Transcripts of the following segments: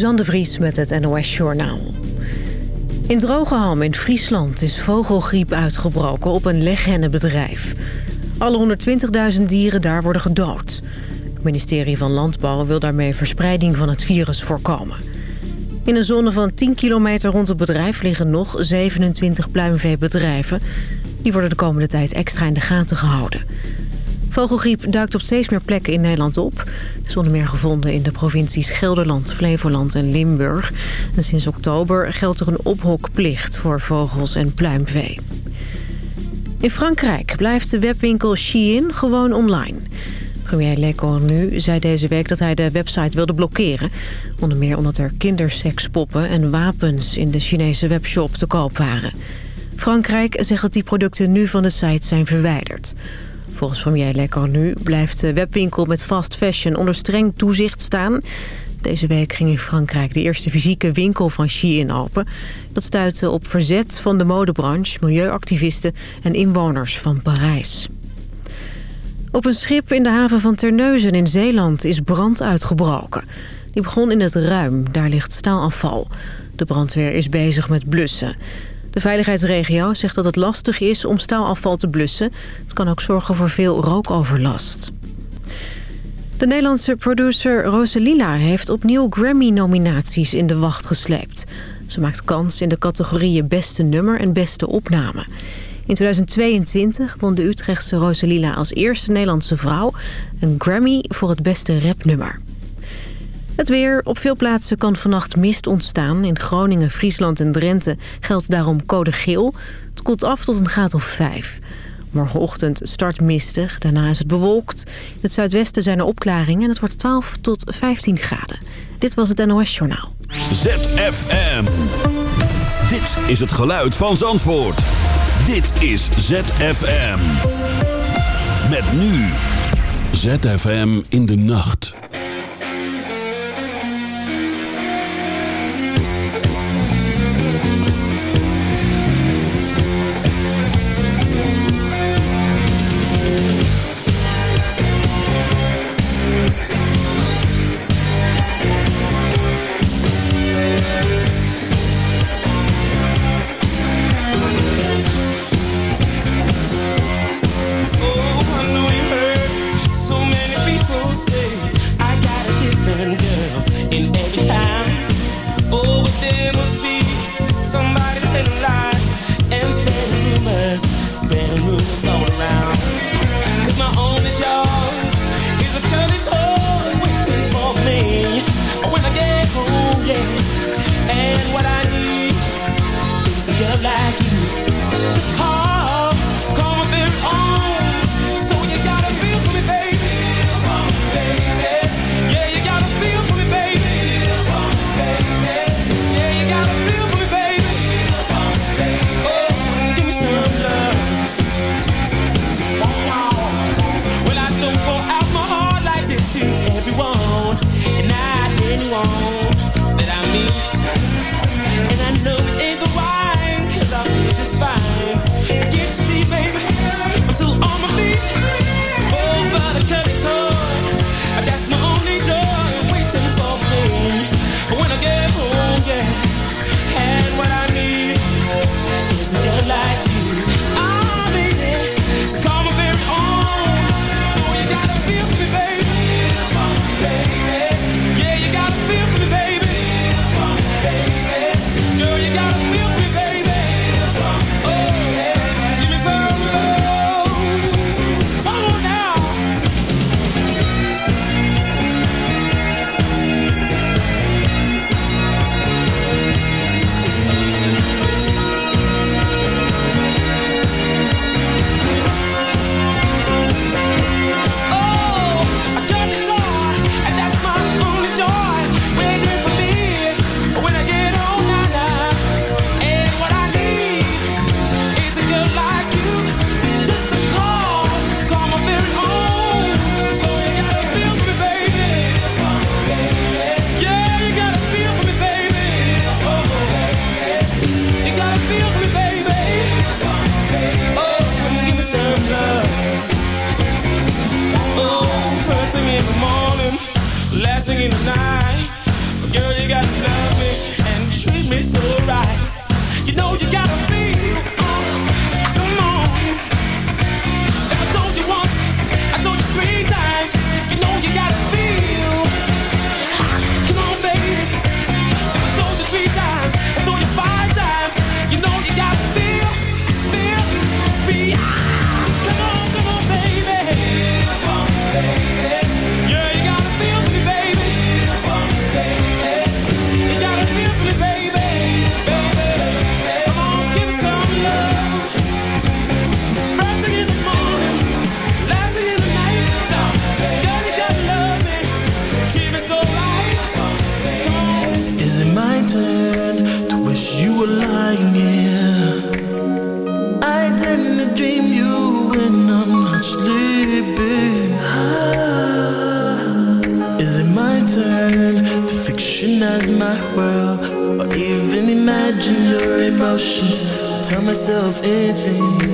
Suzanne Vries met het NOS Journaal. In Drogenham in Friesland is vogelgriep uitgebroken op een leghennenbedrijf. Alle 120.000 dieren daar worden gedood. Het ministerie van Landbouw wil daarmee verspreiding van het virus voorkomen. In een zone van 10 kilometer rond het bedrijf liggen nog 27 pluimveebedrijven. Die worden de komende tijd extra in de gaten gehouden. Vogelgriep duikt op steeds meer plekken in Nederland op. Het is onder meer gevonden in de provincies Gelderland, Flevoland en Limburg. En sinds oktober geldt er een ophokplicht voor vogels en pluimvee. In Frankrijk blijft de webwinkel Shein gewoon online. Premier Le Cornu zei deze week dat hij de website wilde blokkeren. Onder meer omdat er kindersekspoppen en wapens in de Chinese webshop te koop waren. Frankrijk zegt dat die producten nu van de site zijn verwijderd. Volgens premier Le blijft de webwinkel met fast fashion onder streng toezicht staan. Deze week ging in Frankrijk de eerste fysieke winkel van Shein open. Dat stuitte op verzet van de modebranche, milieuactivisten en inwoners van Parijs. Op een schip in de haven van Terneuzen in Zeeland is brand uitgebroken. Die begon in het ruim, daar ligt staalafval. De brandweer is bezig met blussen. De veiligheidsregio zegt dat het lastig is om staalafval te blussen. Het kan ook zorgen voor veel rookoverlast. De Nederlandse producer Rosalila heeft opnieuw Grammy-nominaties in de wacht gesleept. Ze maakt kans in de categorieën beste nummer en beste opname. In 2022 won de Utrechtse Rosalila als eerste Nederlandse vrouw... een Grammy voor het beste rapnummer. Het weer. Op veel plaatsen kan vannacht mist ontstaan. In Groningen, Friesland en Drenthe geldt daarom code geel. Het koelt af tot een graad of 5. Morgenochtend start mistig, daarna is het bewolkt. In het zuidwesten zijn er opklaringen en het wordt 12 tot 15 graden. Dit was het NOS Journaal. ZFM. Dit is het geluid van Zandvoort. Dit is ZFM. Met nu. ZFM in de nacht. Myself anything.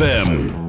ZFM.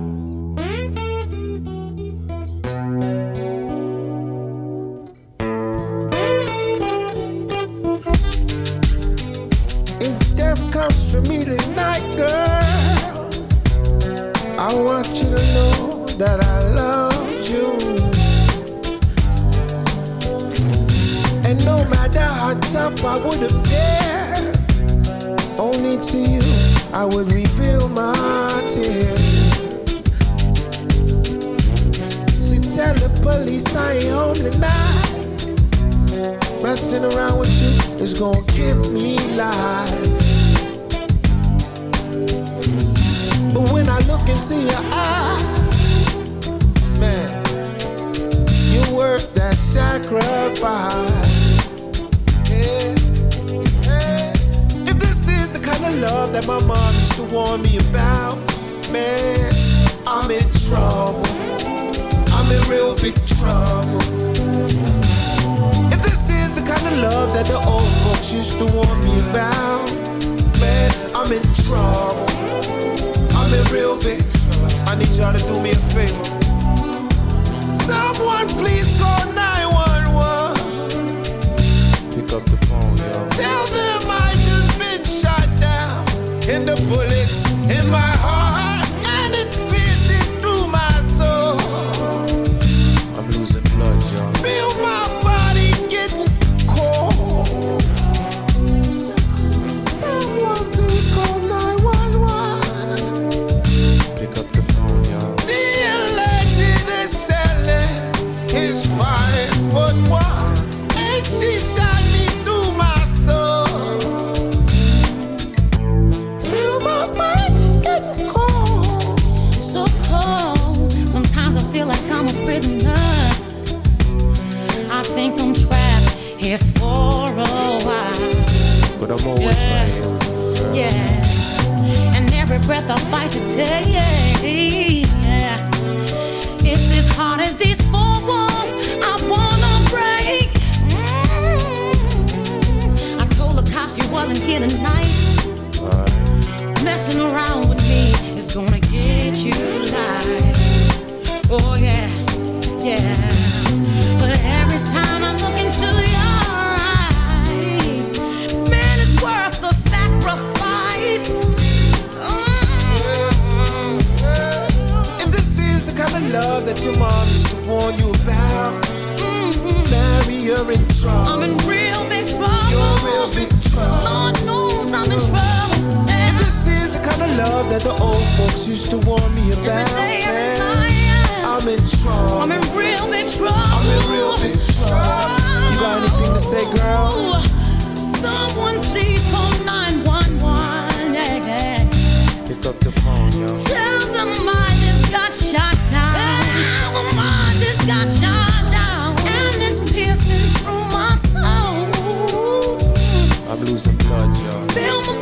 I'm losing blood, yo.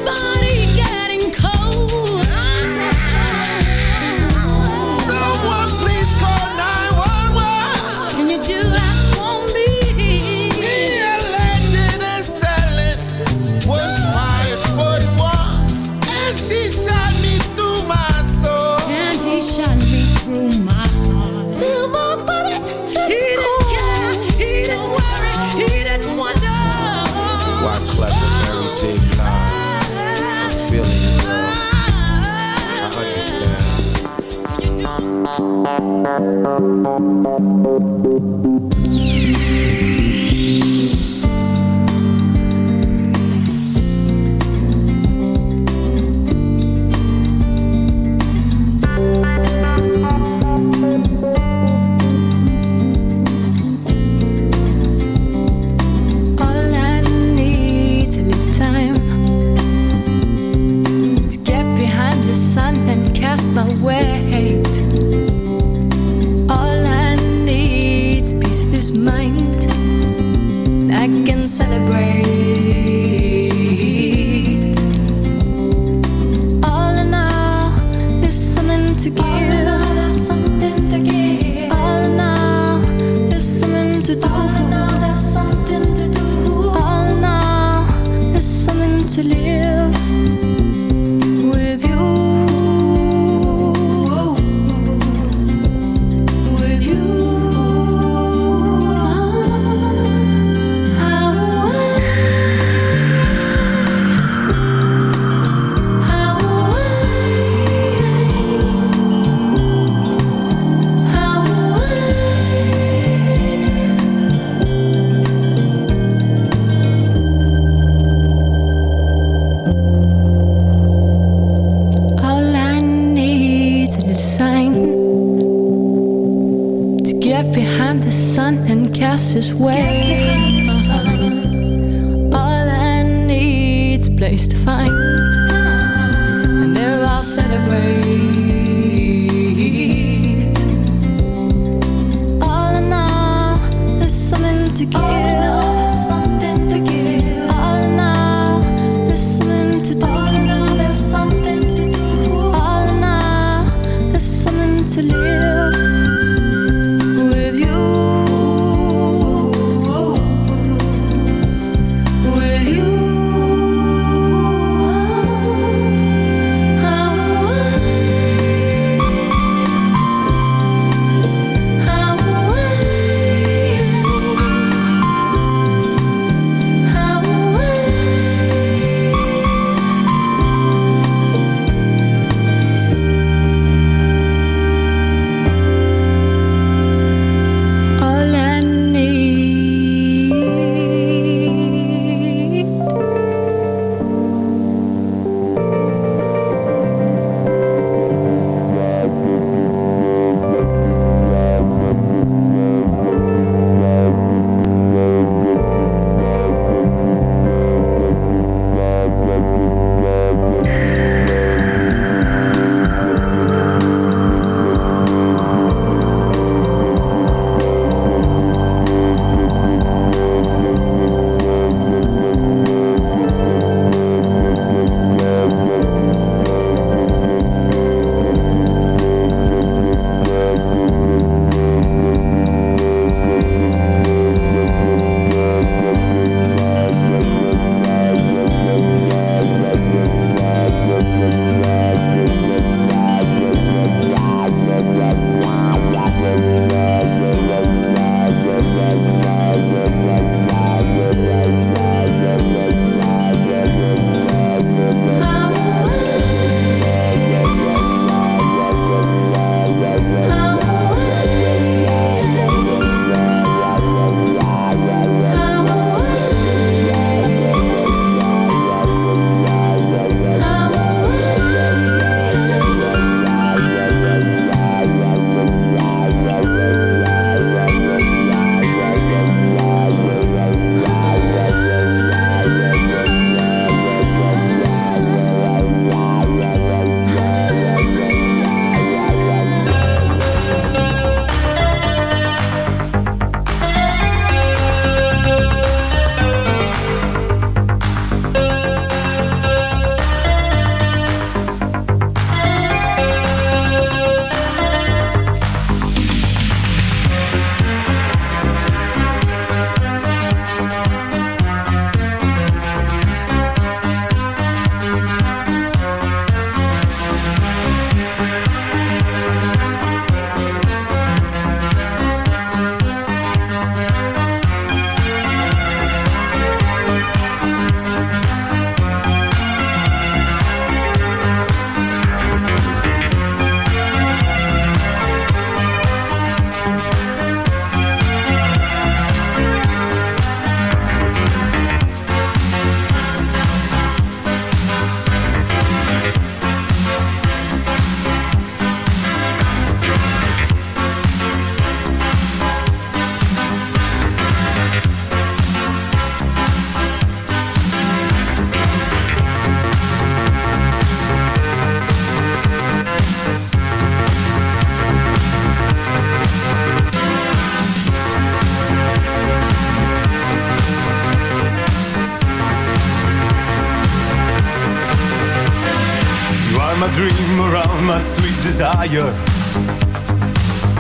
Desire.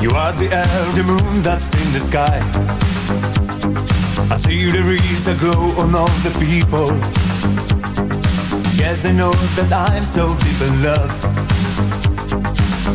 You are the the moon that's in the sky. I see there is a glow on all the people. Yes, I know that I'm so deep in love.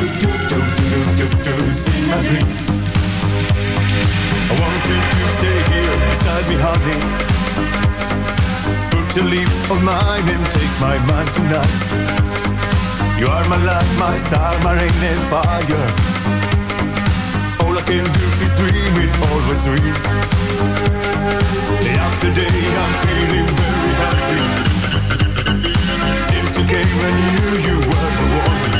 Do, do, do, do, do, do, do, see my dream. I want to stay here beside me, honey. Put your lips on mine and take my mind tonight. You are my light, my star, my rain and fire. All I can do is dream it, always dream. Day after day, I'm feeling very happy. Since you came, I knew you were the one.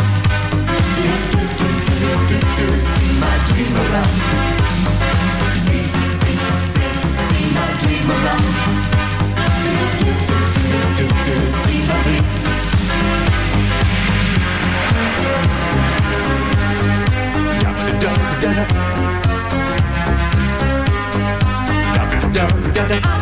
dream around. See, see, see, see my dream around. Do, do, do, do, do, do, see my dream. Da da da da da da da da da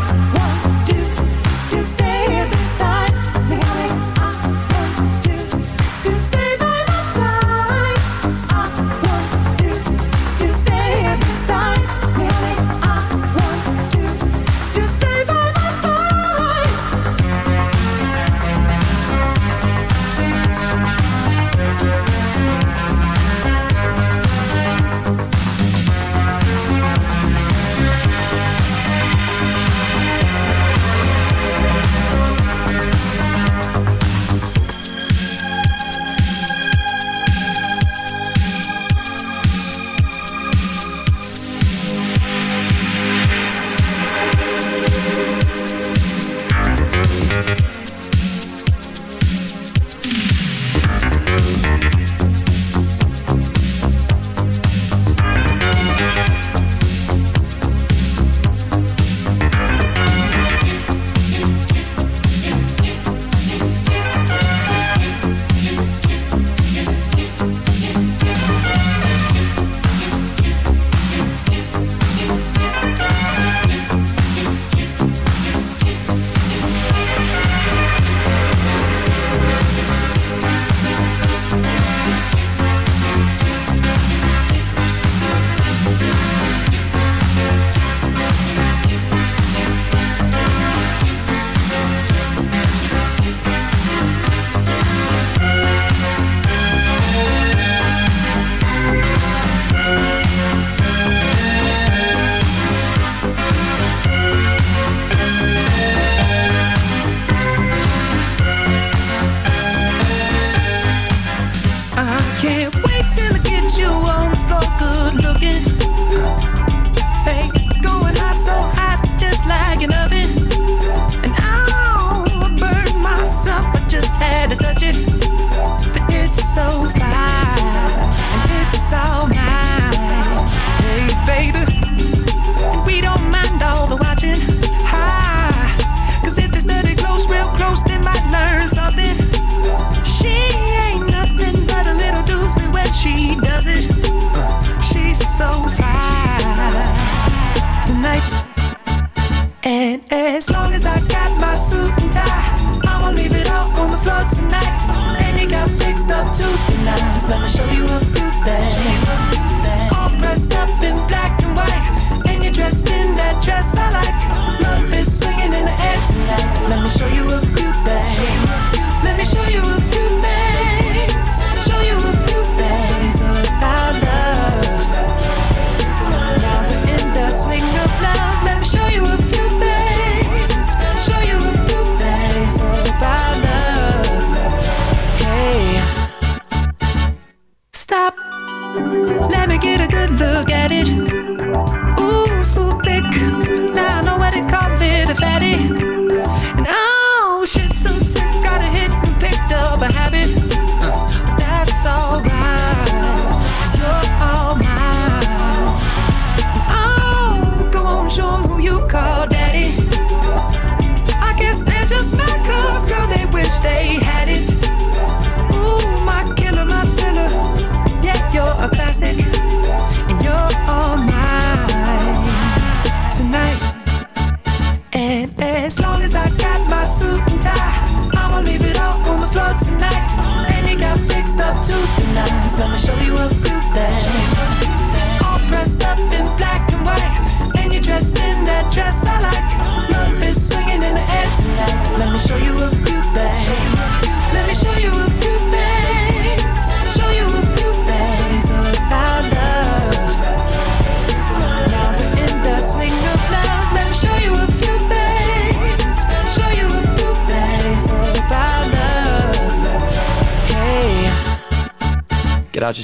Let me show you a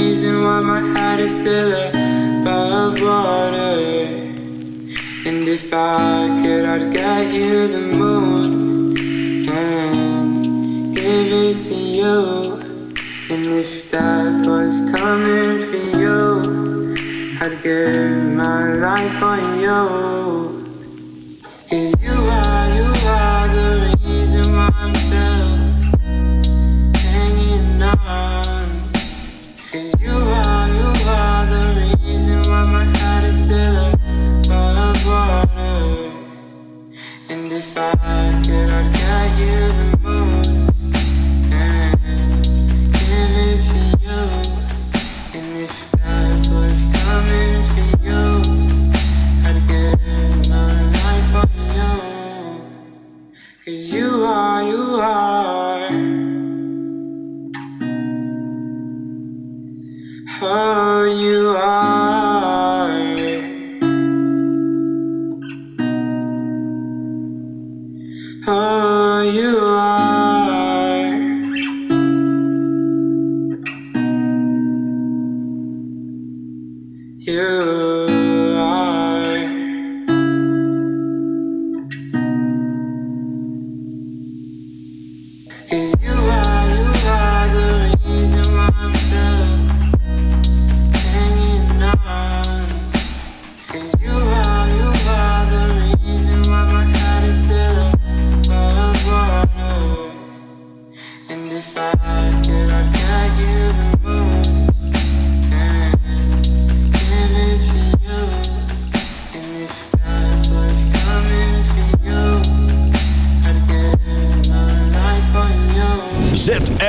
reason why my head is still above water. And if I could, I'd get you the moon and give it to you. And if death was coming for you, I'd give my life for you. Cause you are.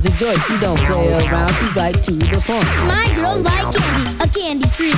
Joy. She don't play around. She's right to the point. My girls like candy, a candy treat.